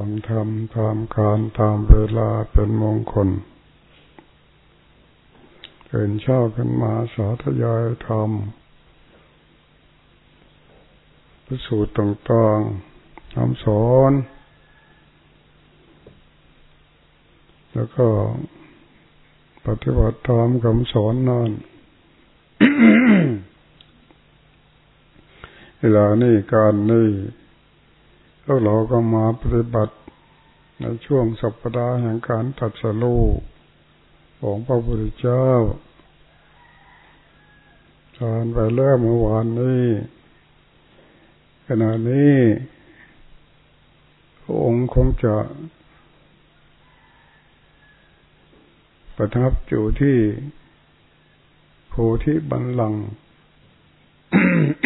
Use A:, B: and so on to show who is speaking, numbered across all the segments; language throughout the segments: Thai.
A: ฟังธรรมตามการตามเวลาเป็นมงคลเกินเช้ากันมาสาธยายธรรมประสูตรต่างๆคำสอน แล้วก็ปฏิบัติตามคำสอนนั่นเวลานี้การนี้ แล้วเราก็มาปฏิบัติในช่วงสัปดาห์แห่งการตัดสโลของพระพุทธเจ้าทานไปเริ่มเมื่อวานนี้ขณะนี้พระองค์คงจะ ประทับอยู่ที่โพธิบันลังก็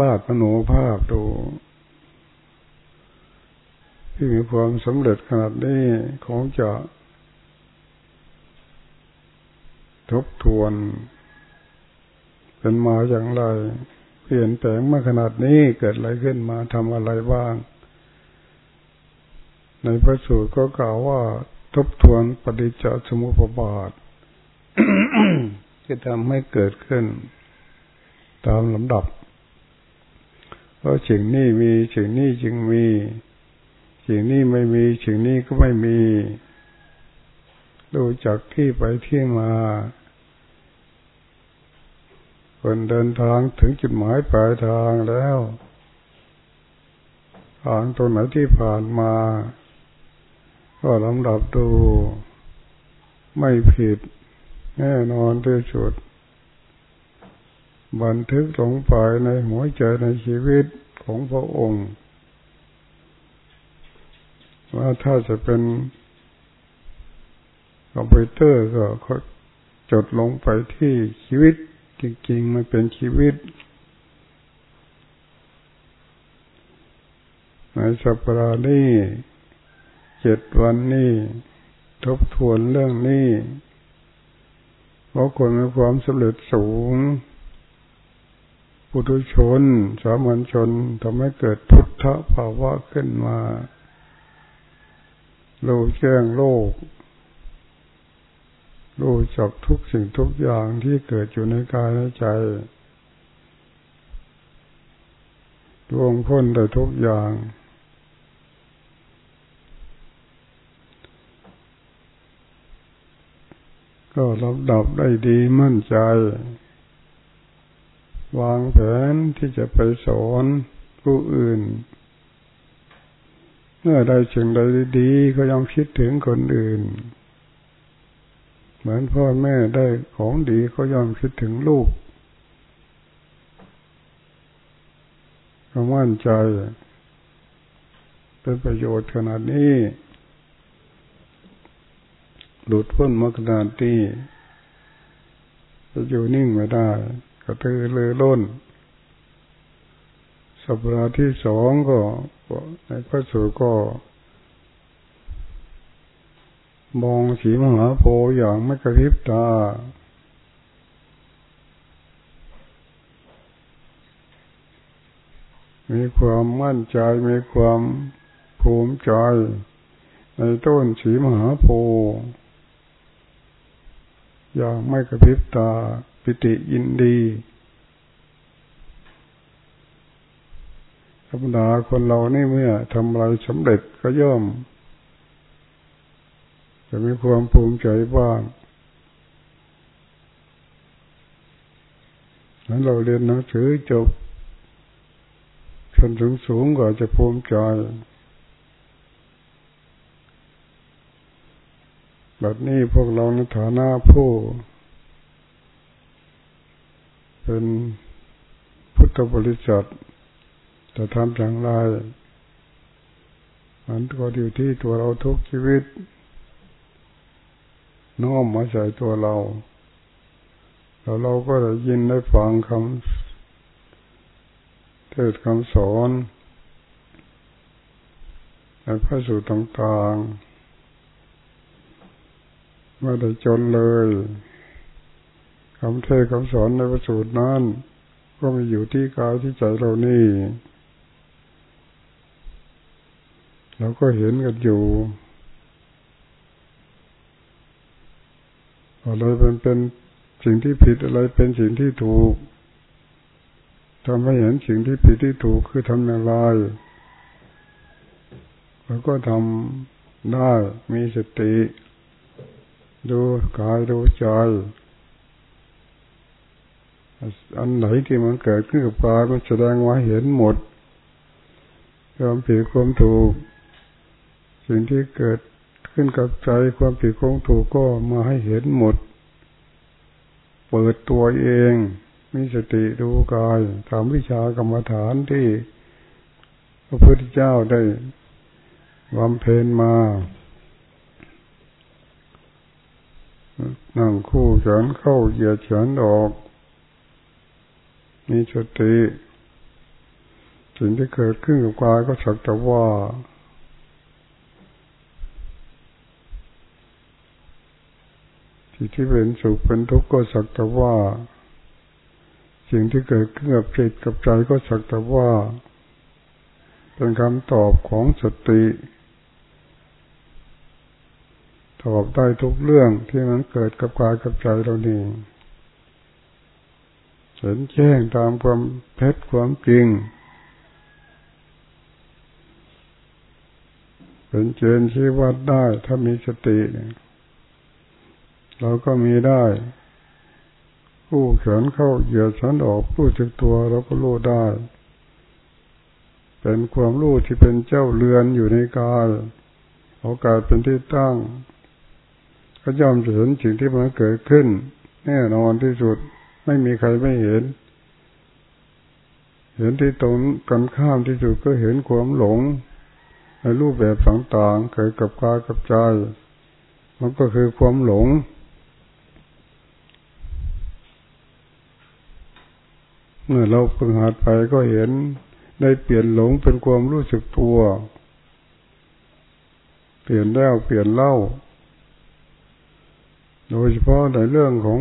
A: บาดมโนภาพดูที่มีความสำเร็จขนาดนี้คงจะ ทบทวน เป็นมาอย่างไร เปลี่ยนแปลงมาขนาดนี้เกิดอะไรขึ้นมาทำอะไรบ้าง ในพระสูตรก็กล่าวว่า ทบทวนปฏิจจสมุปบาทจะทำให้เกิดขึ้น ตามลำดับ เพราะสิ่งนี้มีสิ่งนี้จึงมี สิ่งนี้ไม่มีสิ่งนี้ก็ไม่มีดูจากที่ไปที่มา คนเดินทางถึงจุดหมายปลายทางแล้วทางตรงไหนที่ผ่านมา ก็ลำดับดู ไม่ผิดแน่นอนที่สุด บันทึกลงไปในหัวใจในชีวิตของพระองค์ ว่าถ้าจะเป็นคอมพิวเตอร์ก็จดลงไปที่ชีวิต จริงๆมันเป็นชีวิต ในสัปดาห์นี้เจ็ดวันนี้ทบทวนเรื่องนี้เพราะคนมีความสำเร็จสูง ปุถุชน สามัญชนทำให้เกิดพุทธภาวะขึ้นมารู้แจ้งโลกรู้จักทุกสิ่งทุกอย่างที่เกิดอยู่ในกายในใจดวงพ้นได้ทุกอย่าง ก็รับดับได้ดีมั่นใจ วางแผนที่จะไปสอนผู้อื่น เมื่อได้สิ่งใดดีก็ยังคิดถึงคนอื่น เหมือนพ่อแม่ได้ของดีก็ยอมคิดถึงลูกก็มั่นใจ เป็นประโยชน์ขนาดนี้ หลุดพ้นมาขนาดนี้จะอยู่นิ่งไม่ได้ กระตือรือร้นสัปดาห์ที่สองก็ในพระสูตรก็ มองสีมหาโพอย่างไม่กระพริบตามีความมั่นใจมีความภูมิใจ ในต้นสีมหาโพอย่างไม่กระพริบตา ปิติยินดีธรรมดาคนเรานี่เมื่อทำอะไรสำเร็จก็ย่อม จะมีความภูมิใจบ้างนั้นเราเรียนหนังสือจบชนสูงสูงก็จะภูมิใจแบบนี้พวกเราในฐานะผู้ เป็นพุทธบริษัทจะทำอย่างไรมันก็อยู่ที่ตัวเราทุกชีวิต น้อมมาใส่ตัวเรา แล้วเราก็ได้ยินได้ฟังคำเทศคำสอนในพระสูตรต่างๆไม่ได้จนเลย คำเทศคำสอนในประสูตรนั้น ก็มีอยู่ที่กายที่ใจเรานี่ เราก็เห็นกันอยู่อะไรเป็นเป็นสิ่งที่ผิดอะไรเป็นสิ่งที่ถูกทำให้เห็นสิ่งที่ผิดที่ถูกคือทำอะไรแล้วก็ทำได้มีสติ ดูกายดูใจ อันไหนที่มันเกิดขึ้นกับกายมันแสดงว่าเห็นหมดความผิดความถูก สิ่งที่เกิดขึ้นกับใจความผิดความถูกก็มาให้เห็นหมด เปิดตัวเอง มีสติดูกายทำวิชากรรมฐานที่พระพุทธเจ้าได้บำเพ็ญมานั่งคู่เฉินเข้าเหยียดเฉินออก มีสติสิ่งที่เกิดขึ้นกับกายก็สักแต่ว่า สิ่งที่เป็นสุขเป็นทุกข์ก็สักแต่ว่า สิ่งที่เกิดขึ้นกับจิตกับใจก็สักแต่ว่า เป็นคำตอบของสติตอบได้ทุกเรื่องที่มันเกิดกับกายกับใจเรานี่ เห็นแจ้งตามความเพชรความจริง เป็นเจนชี้วัดได้ถ้ามีสติเราก็มีได้ ผู้เขียนเข้าเหยียดฉันออกผู้จึกตัวเราก็รู้ได้ เป็นความรู้ที่เป็นเจ้าเรือนอยู่ในกายโอกาสเป็นที่ตั้ง ก็ย่อมจะเห็นสิ่งที่มันเกิดขึ้น แน่นอนที่สุด ไม่มีใครไม่เห็น เห็นที่ตรงกันข้ามที่สุดก็เห็นความหลงในรูปแบบต่างๆเกิดกับกายกับใจ มันก็คือความหลง เมื่อเราฝึกหัดไปก็เห็นได้เปลี่ยนหลงเป็นความรู้สึกตัว เปลี่ยนแล้วเปลี่ยนเล่า โดยเฉพาะในเรื่องของ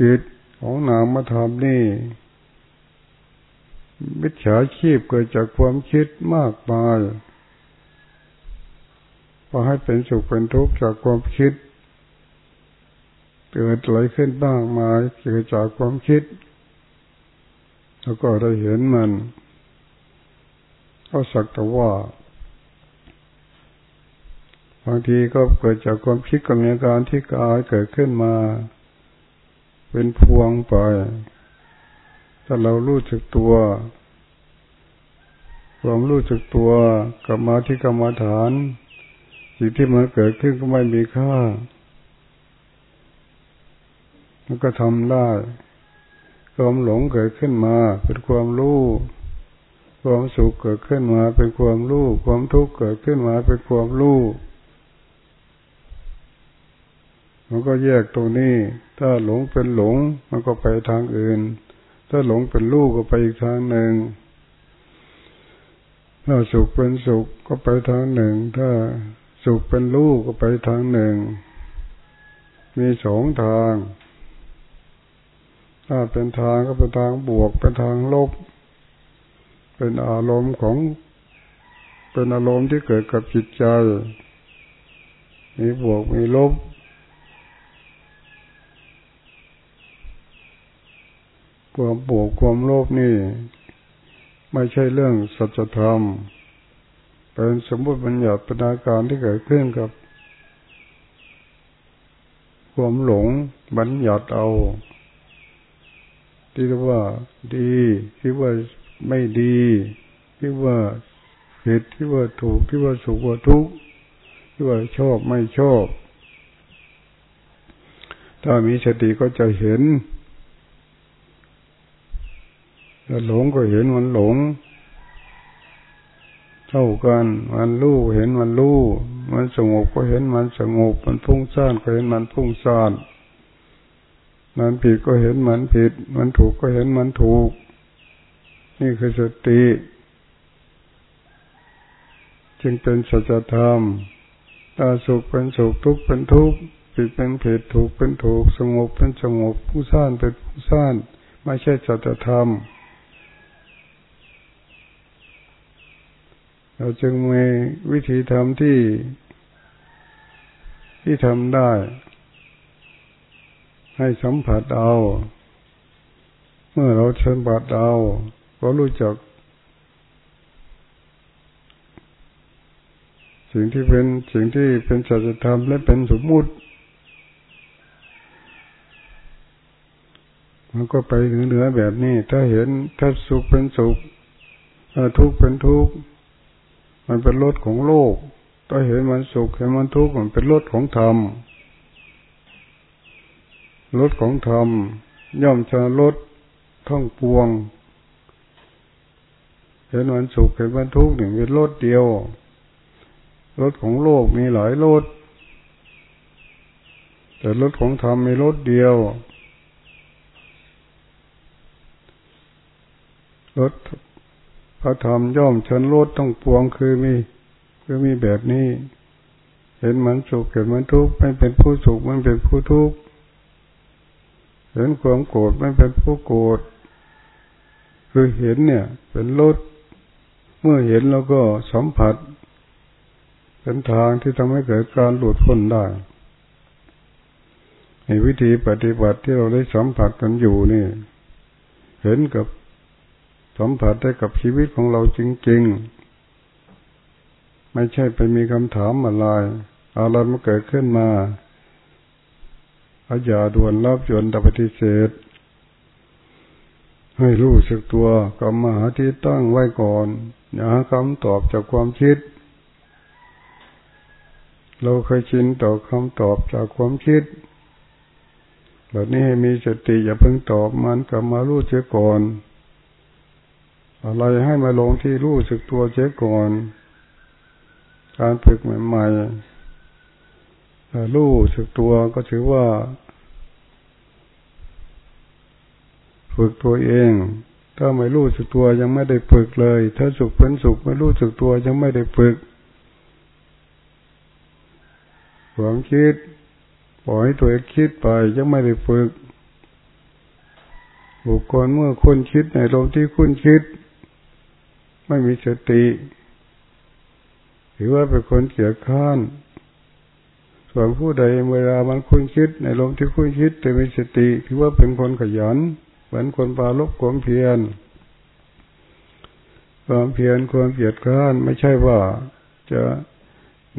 A: จิตของนามธรรมนี่มิจฉาชีพเกิดจากความคิดมากมายพอให้เป็นสุขเป็นทุกข์จากความคิด เกิดอะไรขึ้นบ้างมาเกิดจากความคิด แล้วก็ได้เห็นมัน ก็สักแต่ว่าบางทีก็เกิดจากความคิดกับมีอาการที่กายเกิดขึ้นมา เป็นพวงไป ถ้าเรารู้จักตัวความรู้จักตัวกลับมาที่กรรมฐาน สิ่งที่มันเกิดขึ้นก็ไม่มีค่า มันก็ทำได้ความหลงเกิดขึ้นมาเป็นความรู้ความสุขเกิดขึ้นมาเป็นความรู้ความทุกข์เกิดขึ้นมาเป็นความรู้ มันก็แยกตรงนี้ ถ้าหลงเป็นหลง มันก็ไปทางอื่น ถ้าหลงเป็นลูกก็ไปอีกทางหนึ่ง ถ้าสุขเป็นสุขก็ไปทางหนึ่ง ถ้าสุขเป็นลูกก็ไปทางหนึ่ง มีสองทาง ถ้าเป็นทางก็เป็นทางบวก เป็นทางลบ เป็นอารมณ์ของ เป็นอารมณ์ที่เกิดกับจิตใจ มีบวกมีลบ ความบวกความโลภนี่ ไม่ใช่เรื่องสัจธรรม เป็นสมมติบัญญัติปนาการที่เกิดขึ้นกับ ความหลงบัญญัติเอา ที่ว่า ดีที่ว่าไม่ดีที่ว่าผิดที่ว่าถูกที่ว่าสุขว่าทุกข์ที่ว่าชอบไม่ชอบ ถ้ามีสติก็จะเห็น ถ้าหลงก็เห็นมันหลง เท่ากัน มันรู้เห็นมันรู้ มันสงบก็เห็นมันสงบ มันพุ่งซ่านก็เห็นมันพุ่งซ่านมันผิดก็เห็นมันผิด มันถูกก็เห็นมันถูก นี่คือสติ จึงเป็นสัจธรรมถ้าสุขเป็นสุขทุกข์เป็นทุกข์ผิดเป็นผิดถูกเป็นถูก สงบเป็นสงบผู้ซ่านเป็นผู้ซ่านไม่ใช่สัจธรรม เราจึงมีวิธีทำที่ที่ทำได้ ให้สัมผัสเอา เมื่อเราสัมผัสเอาก็รู้จัก สิ่งที่เป็นสิ่งที่เป็นสัจธรรมและเป็นสมมุติมันก็ไปเหนือแบบนี้ ถ้าเห็นถ้าสุขเป็นสุขทุกข์เป็นทุกข์ มันเป็นรสของโลกถ้าเห็นมันสุขเห็นมันทุกข์มันเป็นรสของธรรมรสของธรรมย่อมจะลดท่องปวง เห็นมันสุขเห็นมันทุกข์หนึ่งเป็นรสเดียวรสของโลกมีหลายรสแต่รสของธรรมมีรสเดียวรถ พระธรรมย่อมชนรถต้องปวงคือมี คือมีแบบนี้ เห็นมันสุขเห็นมันทุกข์ไม่เป็นผู้สุขมันเป็นผู้ทุกข์เห็นความโกรธไม่เป็นผู้โกรธคือเห็นเนี่ย เป็นรถเมื่อเห็นแล้วก็สัมผัส เป็นทางที่ทำให้เกิดการหลุดพ้นได้ในวิธีปฏิบัติที่เราได้สัมผัสกันอยู่นี่ เห็นกับ สัมผัสได้กับชีวิตของเราจริง ๆ ไม่ใช่ไปมีคำถามอะไรอะไรมันเกิดขึ้นมาอาอย่าด่วนรับยนตปฏิเสธ ให้รู้สึกตัวกรรมหาที่ตั้งไว้ก่อนอย่าหาคำตอบจากความคิด เราเคยชินต่อคำตอบจากความคิดแบบนี้ให้มีสติอย่าเพิ่งตอบมันกลับมารู้เสียก่อน อะไรให้มาลงที่รู้สึกตัวเช็ก่อน การฝึกใหม่ๆรู้สึกตัวก็ถือว่า ฝึกตัวเอง ถ้าไม่รู้สึกตัวยังไม่ได้ฝึกเลย ถ้าสุขเป็นสุขไม่รู้สึกตัวยังไม่ได้ฝึกความคิดปล่อยตัวเองคิดไปยังไม่ได้ฝึกบุคคลเมื่อคนคิดในลมที่คุณคิด ไม่มีสติถือว่าเป็นคนเกียจข้าน ส่วนผู้ใดเวลามันคุ้นคิด ในลมที่คุ้นคิด แต่มีสติ ถือว่าเป็นคนขยันเหมือนคนปาลบความเพียรความเพียรความเกียจข้านไม่ใช่ว่าจะ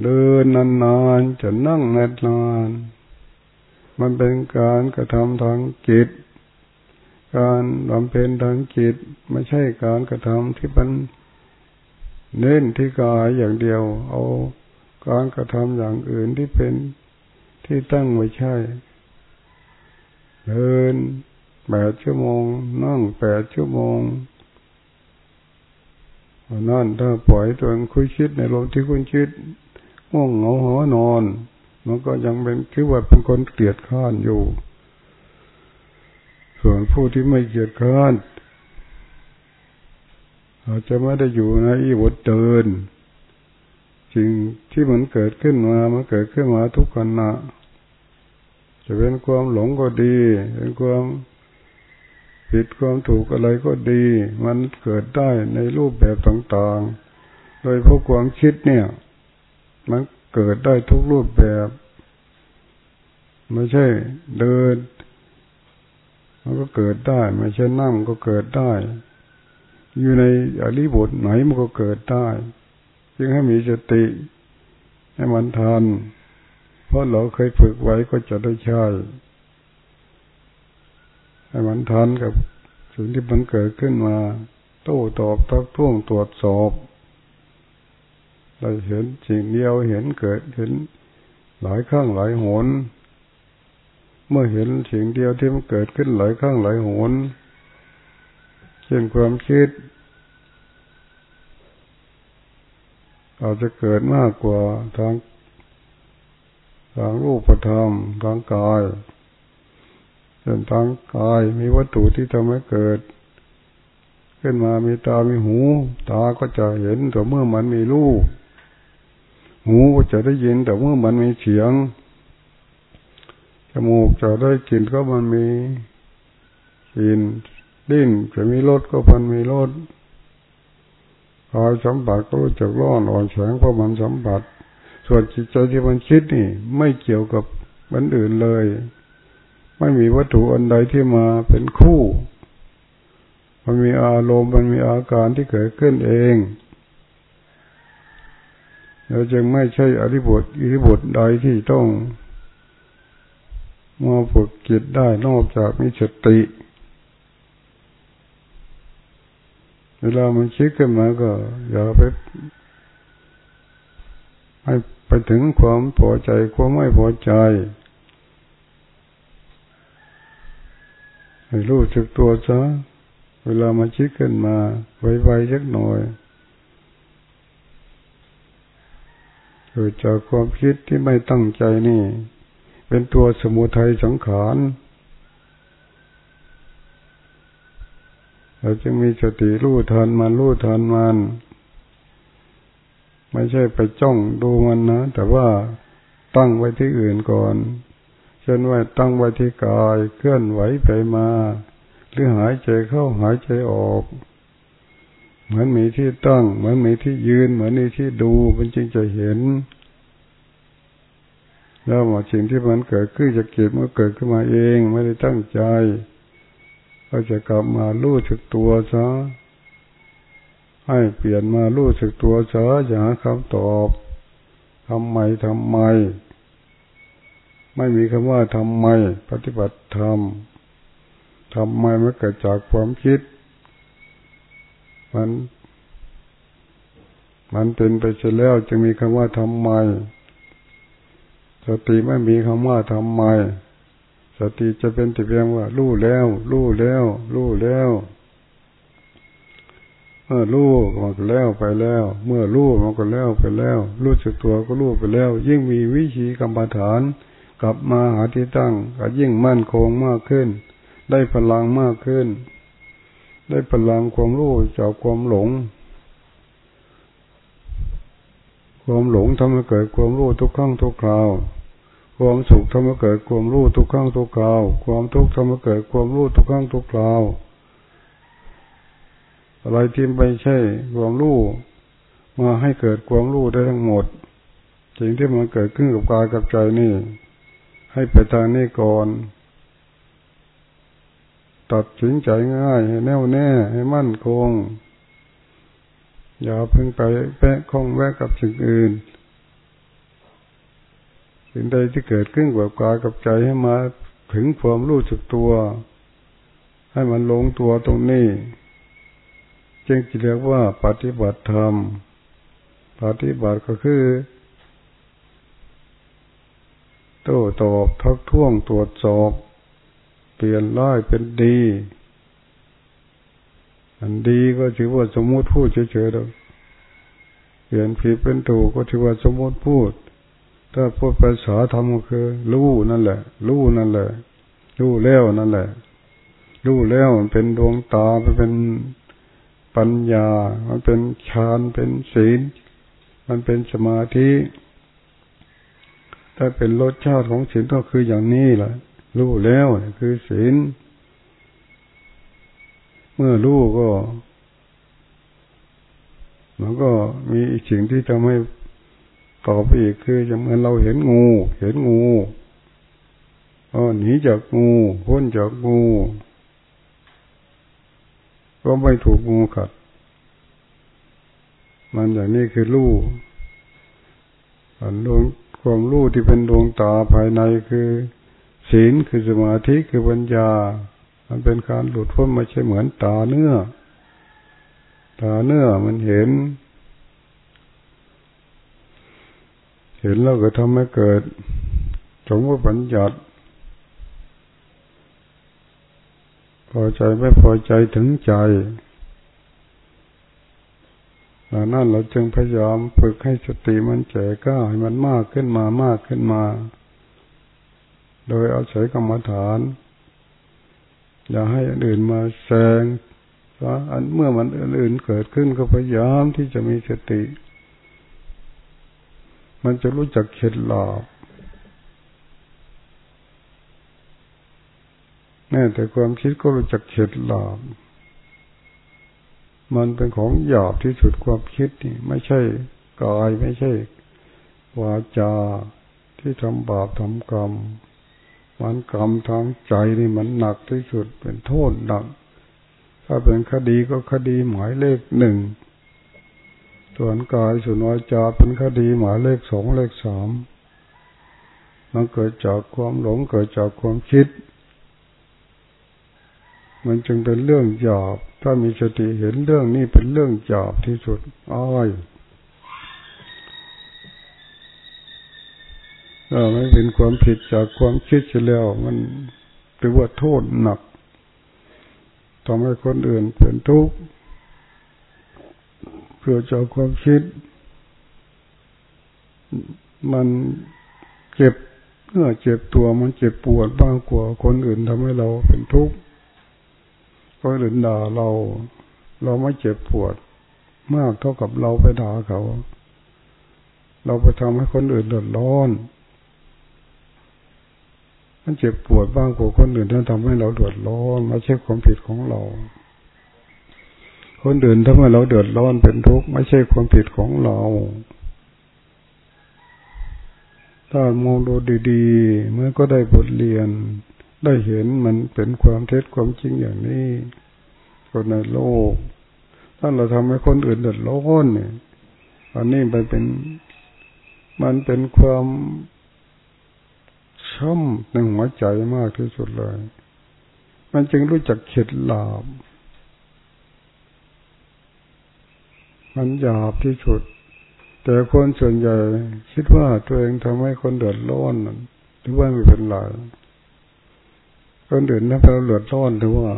A: เดินนานๆจะนั่งนานๆมันเป็นการกระทำทางจิต การบำเพ็ญทางจิต ไม่ใช่การกระทำที่มัน เน้นที่กายอย่างเดียว เอาการกระทำอย่างอื่นที่เป็นที่ตั้งไว้ใช่เดินแปดชั่วโมง นั่งแปดชั่วโมงนั่นถ้าปล่อยตัวคุยคิดในลมที่คุณคิดง่วงเหงาหัวนอน มันก็ยังเป็นคิดว่าเป็นคนเกลียดข้านอยู่ ส่วนผู้ที่ไม่เกลียดข้าน เราจะไม่ได้อยู่ในอีบทเดินสิ่งที่มันเกิดขึ้นมา มันเกิดขึ้นมาทุกขณะ จะเป็นความหลงก็ดี เป็นความผิดความถูกอะไรก็ดี มันเกิดได้ในรูปแบบต่างๆ โดยพวกความคิดเนี่ย มันเกิดได้ทุกรูปแบบ ไม่ใช่เดิน มันก็เกิดได้ ไม่ใช่นั่งก็เกิดได้ อยู่ในอริบทไหนมันก็เกิดได้ จึงให้มีสติ ให้มันทันเพราะเราเคยฝึกไว้ก็จะได้ใช้ให้มันทันกับสิ่งที่มันเกิดขึ้นมาโต้ตอบทักท้วงตรวจสอบเราเห็นสิ่งเดียวเห็นเกิดเห็นหลายครั้งหลายหน เมื่อเห็นสิ่งเดียวที่มันเกิดขึ้นหลายครั้งหลายหน เช่นความคิด อาจจะเกิดมากกว่าทางทางรูปธรรมทางกายเช่นทางกายมีวัตถุที่ทำให้เกิด ขึ้นมามีตา มีหู ตาก็จะเห็นแต่เมื่อมันมีรูป หูก็จะได้ยินแต่เมื่อมันมีเสียงจมูกจะได้กลิ่นก็มันมีกลิ่น ดิ้นจะมีรถก็พันมีรถกายสัมผัสก็รู้จักร้อนอ่อนแข็งเพราะมันสัมผัส ส่วนจิตใจที่มันคิดนี่ ไม่เกี่ยวกับบันอื่นเลย ไม่มีวัตถุอันใดที่มาเป็นคู่ มันมีอารมณ์มันมีอาการที่เกิดขึ้นเองเราจึงไม่ใช่อริบทอิริบทใดที่ต้องมาฝึกจิตได้นอกจากมีสติ เวลามันคิดขึ้นมาก็ อย่าไปให้ไปถึงความพอใจความไม่พอใจให้รู้จักตัวซะเวลามันคิดขึ้นมาไวๆสักหน่อยเกิดจากความคิดที่ไม่ตั้งใจนี่ เป็นตัวสมุทัยสังขาร เราจะมีสติรู้ทันมันรู้ทันมัน ไม่ใช่ไปจ้องดูมันนะ แต่ว่าตั้งไว้ที่อื่นก่อนเช่นว่าตั้งไว้ที่กายเคลื่อนไหวไปมา หรือหายใจเข้าหายใจออก เหมือนมีที่ตั้ง เหมือนมีที่ยืน เหมือนมีที่ดูมันจึงจะเห็น แล้วว่าสิ่งที่มันเกิดขึ้นจะเกิดมันเกิดขึ้นมาเอง ไม่ได้ตั้งใจ ก็จะกลับมารู้สึกตัวซะให้เปลี่ยนมารู้สึกตัวซะอย่าหาคำตอบทำไมทำไม ไม่มีคำว่าทำไม ปฏิบัติธรรมทำไมมันเกิดจากความคิด มัน มันเป็นไปเสียแล้วจึงมีคำว่าทำไม สติไม่มีคำว่าทำไม สติจะเป็นแต่เพียงว่ารู้แล้วรู้แล้วรู้แล้วเมื่อรู้มันก็แล้วไปแล้ว เมื่อรู้มันก็แล้วไปแล้ว รู้สึกตัวก็รู้ไปแล้ว ยิ่งมีวิธีกรรมฐาน กลับมาหาที่ตั้งก็ยิ่งมั่นคงมากขึ้น ได้พลังมากขึ้น ได้พลังความรู้จากความหลง ความหลงทำให้เกิดความรู้ทุกครั้งทุกคราว ความสุขทำให้เกิดความรู้ทุกครั้งทุกคราว ความทุกข์ทำให้เกิดความรู้ทุกครั้งทุกคราว อะไรที่ไม่ใช่ความรู้มาให้เกิดความรู้ได้ทั้งหมดสิ่งที่มันเกิดขึ้นกับกายกับใจนี่ ให้ไปทางนี้ก่อนตัดสินใจง่ายให้แน่วแน่ให้มั่นคง อย่าเพิ่งไปแปะข้องแวะกับสิ่งอื่น สิ่งใดที่เกิดขึ้นกับกายกับใจให้มาถึงความรู้สึกตัว ให้มันลงตัวตรงนี้จึงจะเรียกว่าปฏิบัติธรรม ปฏิบัติก็คือโต้ตอบทักท้วงตรวจสอบเปลี่ยนร้ายเป็นดี อันดีก็ถือว่าสมมติพูดเฉยๆเปลี่ยนผิดเป็นถูกก็ถือว่าสมมติพูด ถ้าพูดภาษาธรรมก็คือรู้นั่นแหละ รู้นั่นแหละ รู้แล้วนั่นแหละ รู้แล้วมันเป็นดวงตามันเป็นปัญญา มันเป็นฌานเป็นศีล มันเป็นสมาธิถ้าเป็นรสชาติของศีลก็คืออย่างนี้แหละรู้แล้วคือศีลเมื่อรู้ก็ มันก็มีอีกสิ่งที่ทำให้ ต่อไปอีกคือจะเหมือนเราเห็นงู เห็นงูอ๋อหนีจากงูพ้นจากงู ก็ไม่ถูกงูกัด มันอย่างนี้คือรู้อันดวงความรู้ที่เป็นดวงตาภายในคือ ศีลคือสมาธิคือปัญญา มันเป็นการหลุดพ้นไม่ใช่เหมือนตาเนื้อ ตาเนื้อมันเห็น เห็นแล้วก็ทำให้เกิดสมมติปัญญัติพอใจไม่พอใจถึงใจดังนั้นเราจึงพยายามฝึกให้สติมันแก่ก้าให้มันมากขึ้นมามากขึ้นมา โดยเอาศัยกรรมฐาน อย่าให้อันอื่นมาแซงอันเมื่อมันอื่นเกิดขึ้นก็พยายามที่จะมีสติ มันจะรู้จักเข็ดหลาบแม้แต่ความคิดก็รู้จักเข็ดหลาบมันเป็นของหยาบที่สุดความคิดนี่ ไม่ใช่กายไม่ใช่วาจาที่ทำบาปทำกรรม มันกรรมทางใจนี่มันหนักที่สุดเป็นโทษหนัก ถ้าเป็นคดีก็คดีหมายเลขหนึ่ง ส่วนกายส่วนวาจาเป็นคดีหมายเลขสองเลขสามมันเกิดจากความหลงเกิดจากความคิด มันจึงเป็นเรื่องหยาบถ้ามีสติเห็นเรื่องนี้เป็นเรื่องหยาบที่สุดอ้อยถ้าไม่เป็นความผิดจากความคิดจะแล้ว มันถือว่าโทษหนักทำให้คนอื่นเป็นทุกข์ เพื่อจากความคิด มันเจ็บเมื่อเจ็บตัวมันเจ็บปวดบ้างกว่าคนอื่นทำให้เราเป็นทุกข์คนอื่นด่าเรา เราไม่เจ็บปวด มากเท่ากับเราไปด่าเขา เราไปทำให้คนอื่นเดือดร้อน มันเจ็บปวดบ้างกว่าคนอื่นที่ทำให้เราเดือดร้อนไม่ใช่ความผิดของเรา คนอื่นทำให้เราเดือดร้อนเป็นทุกข์ไม่ใช่ความผิดของเรา ถ้ามองดูดีๆ เมื่อก็ได้บทเรียน ได้เห็นมันเป็นความเท็จความจริงอย่างนี้ คนในโลก ถ้าเราทำให้คนอื่นเดือดร้อนเนี่ยอันนี้มันเป็น มันเป็นความช้ำในหัวใจมากที่สุดเลย มันจึงรู้จักเข็ดหลาบ มันหยาบที่สุด แต่คนส่วนใหญ่คิดว่าตัวเองทำให้คนเดือดร้อนหรือว่าไม่เป็นไรคนอื่นถ้าเราเดือดร้อนหรือว่า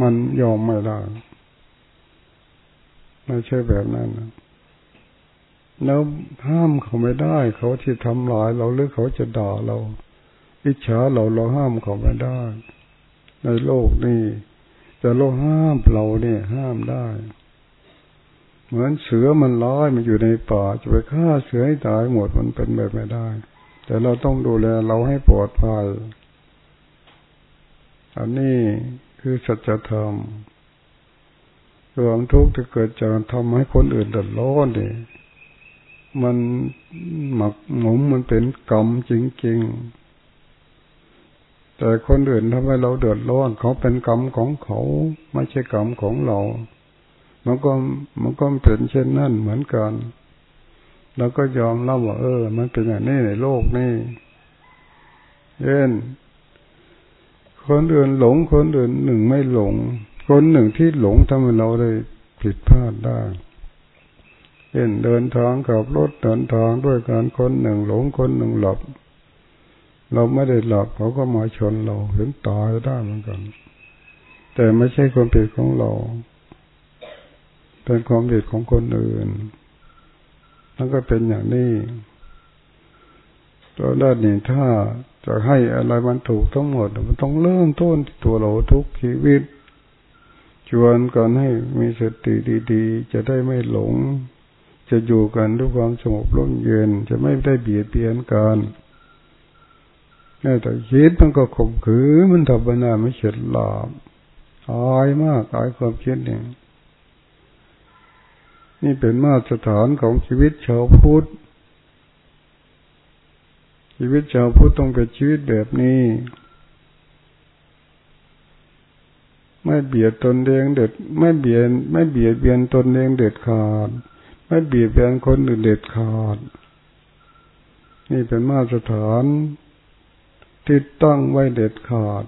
A: มันยอมไม่ได้ไม่ใช่แบบนั้นแล้วห้ามเขาไม่ได้ เขาที่ทำลายเราหรือเขาจะด่าเรา อิจฉาเราเราห้ามเขาไม่ได้ ในโลกนี้แต่เราห้ามเราเนี่ยห้ามได้ เหมือนเสือมันร้ายมันอยู่ในป่าจะไปฆ่าเสือให้ตายหมดมันเป็นแบบไม่ได้ แต่เราต้องดูแลเราให้ปลอดภัยอันนี้คือสัจธรรมความทุกข์ที่เกิดจากทำให้คนอื่นเดือดร้อนนี่มันหมักหมมมันเป็นกรรมจริงๆ แต่คนอื่นทำให้เราเดือดร้อนเขาเป็นกรรมของเขา ไม่ใช่กรรมของเรา มันก็มันก็เป็นเช่นนั่นเหมือนกัน แล้วก็ยอมรับว่าเออ มันเป็นอย่างนี้ในโลกนี่เช่นคนอื่นหลงคนอื่นหนึ่งไม่หลง คนหนึ่งที่หลงทำให้เราได้ผิดพลาดได้เช่นเดินทางขับรถเดินทางด้วยการคนหนึ่งหลงคนหนึ่งหลับ เราไม่ได้หลับเขาก็มาชนเราถึงตายได้เหมือนกัน แต่ไม่ใช่ความผิดของเรา เป็นความผิดของคนอื่นนั่นก็เป็นอย่างนี้ตัวด้านนี้ถ้าจะให้อะไรมันถูกทั้งหมด มันต้องเริ่มต้นที่ตัวเราทุกชีวิต ชวนกันให้มีสติดีๆ จะได้ไม่หลง จะอยู่กันด้วยความสงบร่มเย็น จะไม่ได้เบียดเบียนกันแต่คิดมันก็ข่มขืนมันทำปัญหาไม่เฉดหลาบอายมากอายความคิดเนี่ย นี่เป็นมาตรฐานของชีวิตชาวพุทธ ชีวิตชาวพุทธต้องเป็นชีวิตแบบนี้ ไม่เบียดตนเองเด็ด ไม่เบียดไม่เบียดเบียนตนเองเด็ดขาด ไม่เบียดเบียนคนอื่นเด็ดขาด นี่เป็นมาตรฐานที่ตั้งไว้เด็ดขาด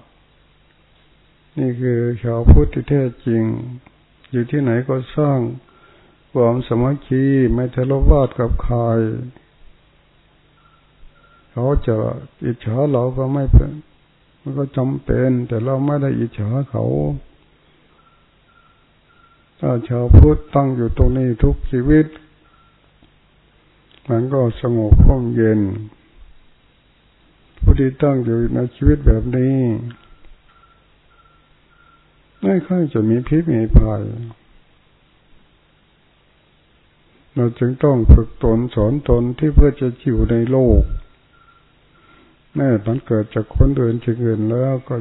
A: นี่คือชาวพุทธที่แท้จริง อยู่ที่ไหนก็สร้าง ความสมัคคีไม่ทะเลาะวาดกับใคร เขาจะอิจฉาเราก็ไม่เป็น มันก็จำเป็น แต่เราไม่ได้อิจฉาเขาถ้าชาวพุทธตั้งอยู่ตรงนี้ทุกชีวิต มันก็สงบร่มเย็น ผู้ที่ตั้งอยู่ในชีวิตแบบนี้ ไม่ค่อยจะมีพิษมีภัย เราจึงต้องฝึกตนสอนตนที่เพื่อจะอยู่ในโลก แม่มันเกิดจากคนเดินจากอื่นแล้วก็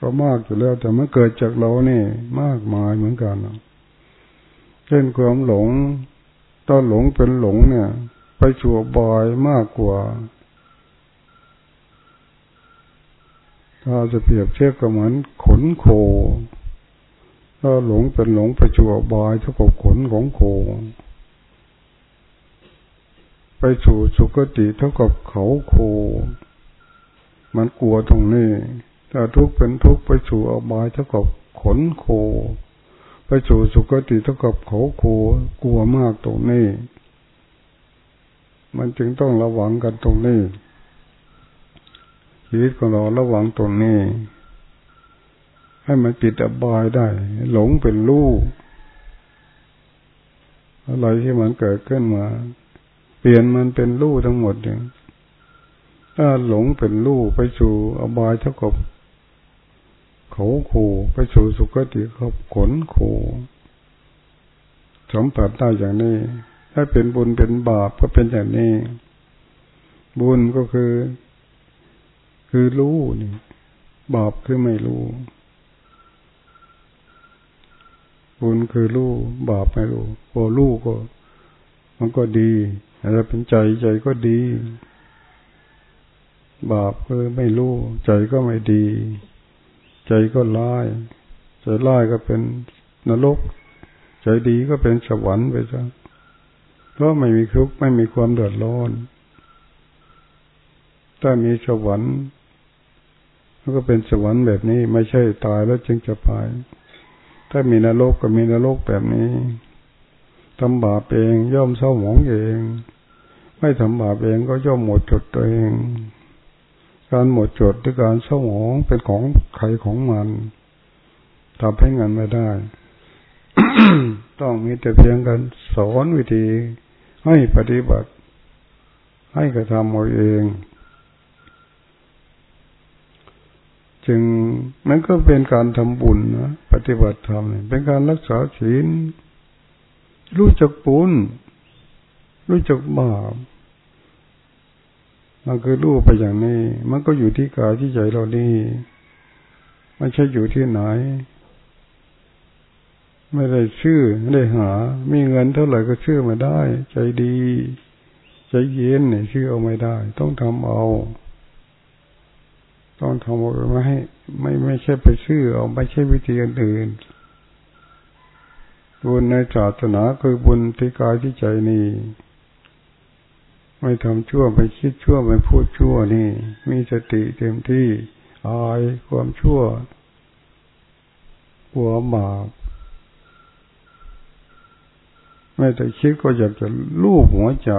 A: ก็มากอยู่แล้ว แต่มันเกิดจากเราเนี่ยมากมายเหมือนกันเช่นความหลงตอนหลงเป็นหลงเนี่ย ไปชั่วบอยมากกว่าถ้าจะเปรียบเทียบกับเหมือนขนโคถ้าหลงเป็นหลงไปชั่วบอยเท่ากับขนของโค ไปสู่สุคติเท่ากับเขาโค มันกลัวตรงนี้ถ้าทุกข์เป็นทุกข์ไปสู่อบายเท่ากับขนโค ไปสู่สุคติเท่ากับเขาโค กลัวมากตรงนี้ มันจึงต้องระวังกันตรงนี้ชีวิตของเราระวังตรงนี้ ให้มันปิดอบายได้ หลงเป็นลูกอะไรที่มันเกิดขึ้นมา ปลี่ยนมันเป็นรูทั้งหมดเนี่ยถ้าหลงเป็นรูไปสู่อบายเท่ากับเขาขู่ไปสู่สุคติเขาขนขู่สมผัสได้อย่างนี้ ถ้าเป็นบุญเป็นบาปก็เป็นอย่างนี้ บุญก็คือ คือรู้นี่ บาปคือไม่รู้ บุญคือรู้บาปไม่รู้พอรู้ก็ มันก็ดีถ้าเป็นใจใจก็ดี บาปก็ไม่รู้ ใจก็ไม่ดี ใจก็ร้าย ใจร้ายก็เป็นนรก ใจดีก็เป็นสวรรค์ไปซะเพราะไม่มีทุกข์ไม่มีความเดือดร้อนถ้ามีสวรรค์ก็เป็นสวรรค์แบบนี้ ไม่ใช่ตายแล้วจึงจะไป ถ้ามีนรกก็มีนรกแบบนี้ ทำบาปเองย่อมเศร้าหมองเอง ไม่ทำบาปเองก็ย่อมหมดจดตัวเอง การหมดจดด้วยการเศร้าหมองเป็นของใครของมันทำให้งานไม่ได้ ต้องมีแต่เพียงกันสอนวิธีให้ปฏิบัติ ให้กระทำเอาเอง จึงมันก็เป็นการทำบุญนะปฏิบัติธรรมเป็นการรักษาศีล รู้จักปุญรู้จักบาปมันคือรู้ไปอย่างนี้ มันก็อยู่ที่กายที่ใจเรานี่ไม่ใช่อยู่ที่ไหน ไม่ได้ชื่อไม่ได้หา มีเงินเท่าไหร่ก็ชื่อมาได้ ใจดี ใจเย็นเนี่ยชื่อเอาไม่ได้ ต้องทำเอา ต้องทำเอาไม่ให้ไม่ไม่ใช่ไปชื่อเอาไม่ใช่วิธีอื่น บุญในศาสนาคือบุญที่กายที่ใจนี่ ไม่ทำชั่วไม่คิดชั่วไม่พูดชั่วนี่ มีสติเต็มที่อายความชั่วหัวบาปไม่แต่คิดก็อยากจะลูบหัวใจ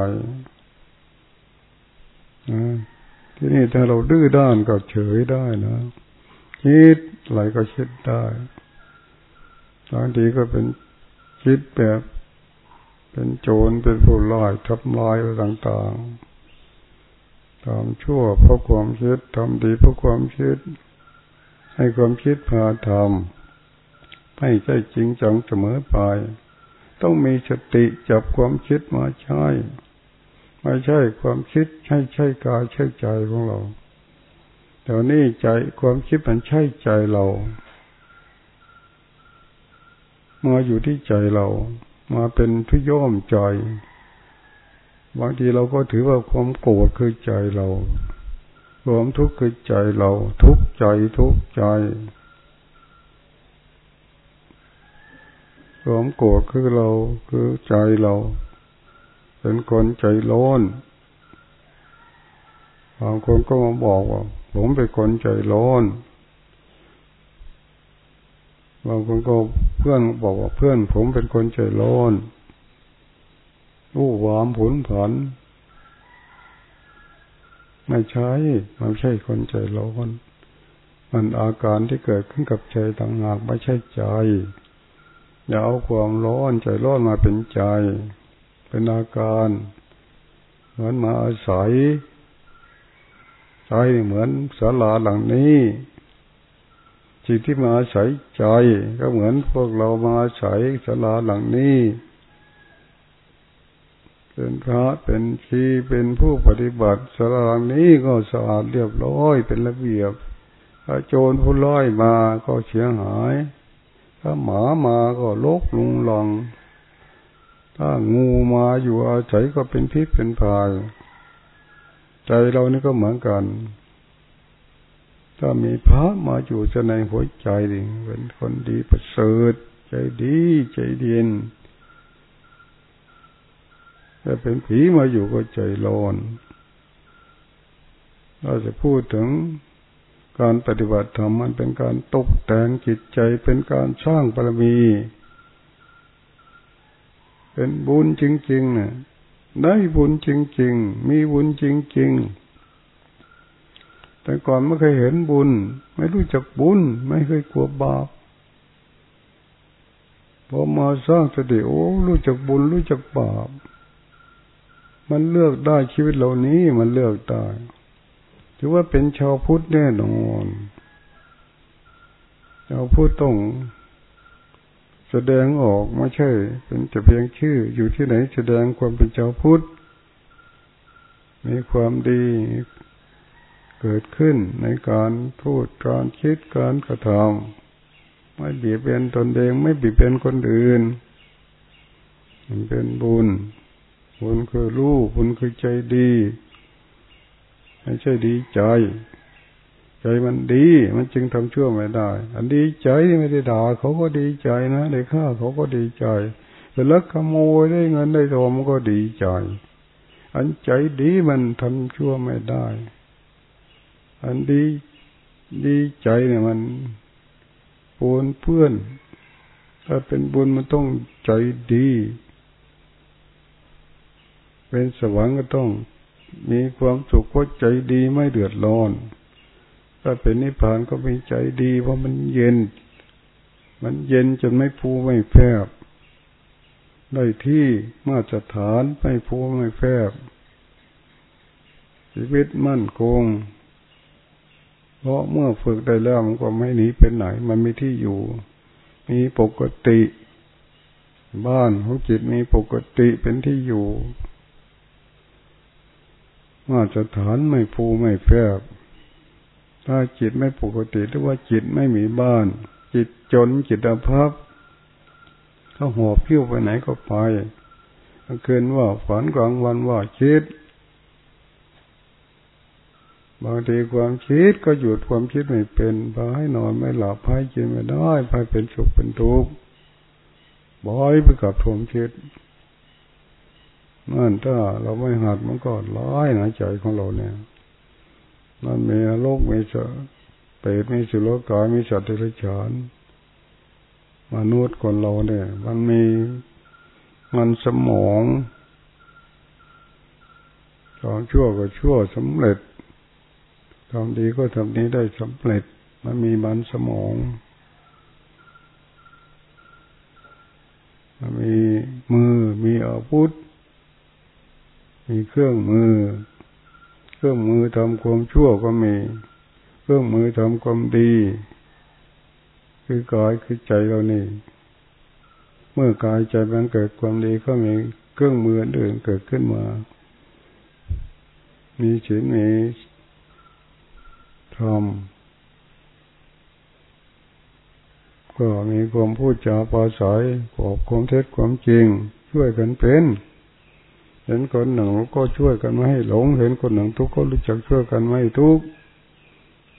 A: ที่นี่ถ้าเราดื้อด้านก็เฉยได้นะ คิดอะไรก็คิดได้บางทีก็เป็น คิดแบบเป็นโจรเป็นผู้ร้ายทำลายต่างๆทำชั่วเพราะความคิดทำดีเพราะความคิด ให้ความคิดพาทำไม่ใช่จริงจังเสมอไป ต้องมีสติจับความคิดมาใช้ไม่ใช่ความคิดใช่ใช่กายใช่ใจของเราแต่นี้ใจความคิดมันใช่ใจเรา มาอยู่ที่ใจเรา มาเป็นทุย่อมใจ บางทีเราก็ถือว่าความโกรธคือใจเราความทุกข์คือใจเรา ทุกใจทุกใจความโกรธคือเราคือใจเรา เป็นคนใจร้อนบางคนก็มาบอกว่า ผมเป็นคนใจร้อน บางคนก็เพื่อนบอกว่าเพื่อนผมเป็นคนใจร้อนรู้วามผลผัน ไม่ใช่ไม่ใช่คนใจร้อน มันอาการที่เกิดขึ้นกับใจต่างหากไม่ใช่ใจ อย่าเอาความร้อนใจร้อนมาเป็นใจ เป็นอาการเหมือนมาอาศัยใจเหมือนศาลาหลังนี้ สิ่งที่มาอาศัยใจ ก็เหมือนพวกเรามาอาศัยศาลาหลังนี้เป็นพระเป็นชีเป็นผู้ปฏิบัติสราหลังนี้ก็สะอาดเรียบร้อยเป็นระเบียบถ้าโจรผู้ร้อยมาก็เสียหาย ถ้าหมามาก็ลกลุงลอง ถ้างูมาอยู่อาศัยก็เป็นพิษเป็นภัยใจเรานี่ก็เหมือนกัน ถ้ามีพระมาอยู่จะในหัวใจดิเป็นคนดีประเสริฐใจดีใจเดียนถ้าเป็นผีมาอยู่ก็ใจร้อน เราจะพูดถึงการปฏิบัติธรรมมันเป็นการตกแต่งจิตใจเป็นการสร้างบารมี เป็นบุญจริงๆนี่ได้บุญจริงๆ มีบุญจริงๆ แต่ก่อนไม่เคยเห็นบุญ ไม่รู้จักบุญ ไม่เคยกลัวบาปพอมาสร้างสติโอ้รู้จักบุญรู้จักบาป มันเลือกได้ชีวิตเหล่านี้มันเลือกได้ถือว่าเป็นชาวพุทธแน่นอนชาวพุทธต้องแสดงออกไม่ใช่ เป็นจะเพียงชื่อ อยู่ที่ไหนแสดงความเป็นเจ้าพุทธมีความดี เกิดขึ้นในการพูดการคิดการกระทำไม่เบีบเบียนตนเองไม่เบีบเบียนคนอื่น มันเป็นบุญ บุญคือรู้บุญคือใจดี ไม่ใช่ดีใจ ใจมันดี มันจึงทำชั่วไม่ได้ อันดีใจไม่ได้ด่าเขาก็ดีใจนะได้ฆ่าเขาก็ดีใจแต่ลักขโมยได้เงินได้ทองมันก็ดีใจ อันใจดีมันทำชั่วไม่ได้ อันดีดีใจเนี่ยมันปนเพื่อน ถ้าเป็นบุญมันต้องใจดี เป็นสวรรค์ก็ต้องมีความสุขเพราะใจดีไม่เดือดร้อน ถ้าเป็นนิพพานก็มีใจดีเพราะมันเย็น มันเย็นจนไม่พูไม่แฟบได้ที่มาตรฐานไม่พูไม่แฟบชีวิตมั่นคง ราะเมื่อฝึกได้แล้วมันก็ไม่หนีเป็นไหน มันมีที่อยู่ มีปกติ บ้านของจิตมีปกติเป็นที่อยู่มาตรฐานไม่พูไม่แฟบ ถ้าจิตไม่ปกติหรือว่าจิตไม่มีบ้าน จิตจนจิตอภาพเขาหอบพิ้วไปไหนก็ไปกลางคืนว่าฝันกลางวันว่าคิด บางทีความคิดก็หยุดความคิดไม่เป็นพาให้นอนไม่หลับให้กินไม่ได้พาเป็นสุขเป็นทุกข์บ่อยไปกับความคิดนั่นถ้าเราไม่หัดมันก็ร้ายนะใจของเราเนี่ยมันมีโลกมีเสเปรตมีสุรกายมีสัตว์เดรัจฉานมนุษย์คนเราเนี่ย มันมีมันสมองทำชั่วก็ชั่วสำเร็จ ทำดีก็ทำนี้ได้สำเร็จ มันมีมันสมอง มันมีมือ มีอาวุธ มีเครื่องมือ เครื่องมือทำความชั่วก็มี เครื่องมือทำความดี คือกายคือใจเรานี่ เมื่อกายใจมันเกิดความดีก็มีเครื่องมืออื่นเกิดขึ้นมา มีศีลมี ธรรมก็มีความพูดจาปราศัยขอบความเท็จความจริง ช่วยกันเป็น เห็นคนหนึ่งก็ช่วยกันไม่ให้หลง เห็นคนหนึ่งทุกข์ก็รู้จักช่วยกันไม่ทุกข์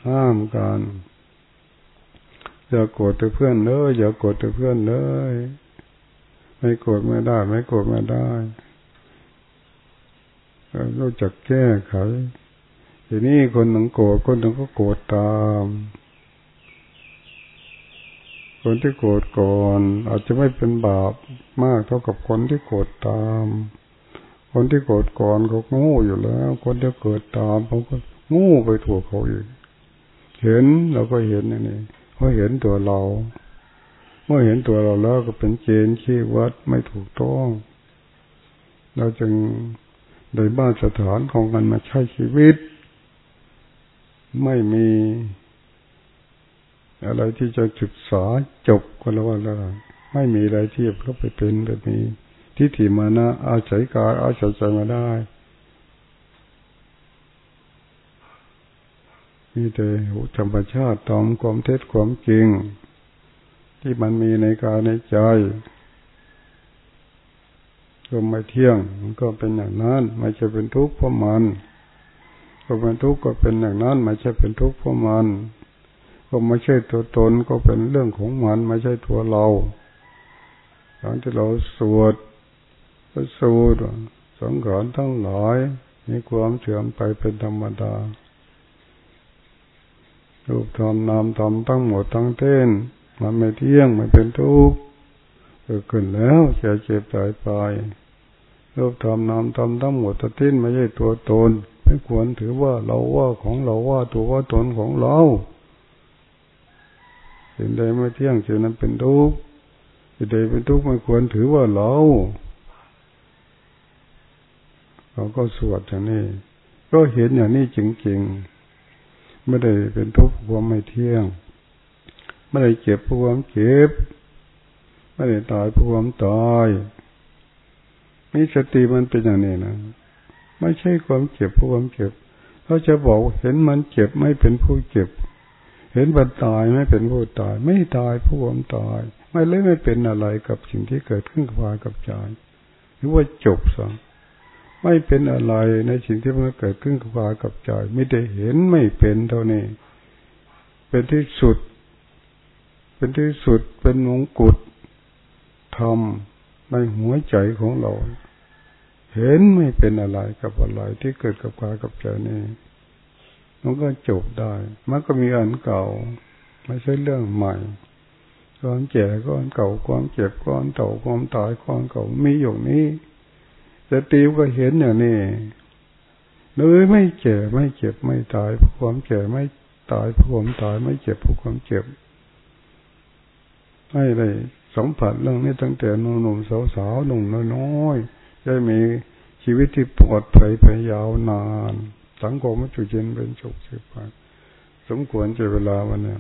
A: ห้ามกันอย่าโกรธเพื่อนเลยอย่าโกรธเพื่อนเลย ไม่โกรธไม่ได้ ไม่โกรธไม่ได้รู้จักแก้ไข ทีนี้คนหนึ่งโกรธคนหนึ่งก็โกรธตาม คนที่โกรธก่อนอาจจะไม่เป็นบาปมากเท่ากับคนที่โกรธตาม คนที่เกิดก่อนเขางู้อยู่แล้ว คนที่เกิดตามเขาก็งู้ไปถูกเขาอีก เห็นเราก็เห็นนี่นี่เพราะเห็นตัวเรา เมื่อเห็นตัวเราแล้วก็เป็นเกณฑ์ขี้วัดไม่ถูกต้อง เราจึงโดยบ้านสถานของกันมาใช้ชีวิต ไม่มีอะไรที่จะศึกษาจบก็แล้วว่าแล้วไม่มีอะไรที่จะเข้าไปเป็นแบบนี้ทิฏฐิมานะอาศัยกายอาศัยใจมาได้ มีแต่ธรรมชาติตอมความเท็จความจริง ที่มันมีในกายในใจก็ไม่เที่ยงมันก็เป็นอย่างนั้น ไม่ใช่เป็นทุกข์เพราะมัน ก็เป็นทุกข์ก็เป็นอย่างนั้นไม่ใช่เป็นทุกข์เพราะมัน ก็ไม่ใช่ตัวตนก็เป็นเรื่องของมันไม่ใช่ตัวเราหลังที่เราสวดก็สูดสังขารทั้งหลายมีความเสื่อมไปเป็นธรรมดารูปธรรมนามธรรมทั้งหมดทั้งเต้นมันไม่เที่ยงไม่เป็นทุกข์เกิดขึ้นแล้วจะเจ็บตายไปรูปธรรมนามธรรมทั้งหมดทั้งเต้นไม่ใช่ตัวตน ไม่ควรถือว่าเราว่าของเราว่าตัวว่าตนของเราสิ่งใดไม่เที่ยงสิ่งนั้นเป็นทุกข์สิ่งใดเป็นทุกข์ไม่ควรถือว่าเราเราก็สวดอย่างนี้ก็เห็นอย่างนี้จริงๆไม่ได้เป็นทุกข์ความไม่เที่ยงไม่ได้เจ็บพราะความเจ็บไม่ได้ตายพราะความตายมีสติมันเป็นอย่างนี้นะ ไม่ใช่ความเจ็บเพราะความเจ็บเขาจะบอกเห็นมันเจ็บไม่เป็นผู้เจ็บ เห็นมันตายไม่เป็นผู้ตาย ไม่ตายเพราะความตาย ไม่เลยไม่เป็นอะไรกับสิ่งที่เกิดขึ้นกับกายกับใจหรือว่าจบสังไม่เป็นอะไรในสิ่งที่มันเกิดขึ้นกับกายกับใจไม่ได้เห็นไม่เป็นเท่านี้ เป็นที่สุด เป็นที่สุดเป็นมงกุฎทำในหัวใจของเรา เห็นไม่เป็นอะไรกับอะไรที่เกิดกับกายกับใจนี่มันก็จบได้ มันก็มีอันเก่า ไม่ใช่เรื่องใหม่ความเจ็บก็อันเก่าความเจ็บก็อันเก่าความตายความเก่ามีอยู่นี้สติก็เห็นอย่างนี้เลยไม่เจ็บไม่เจ็บไม่ตายความเจ็บไม่ตายความตายไม่เจ็บความเจ็บให้เลยสัมผัสเรื่องนี้ตั้งแต่หนุ่มๆสาวๆหนุ่มน้อยๆ ได้มีชีวิตที่ปลอดภัยไปยาวนาน สังคมมันจุเย็นเป็นสุขสิบไปสมควรจเวลาวันนี้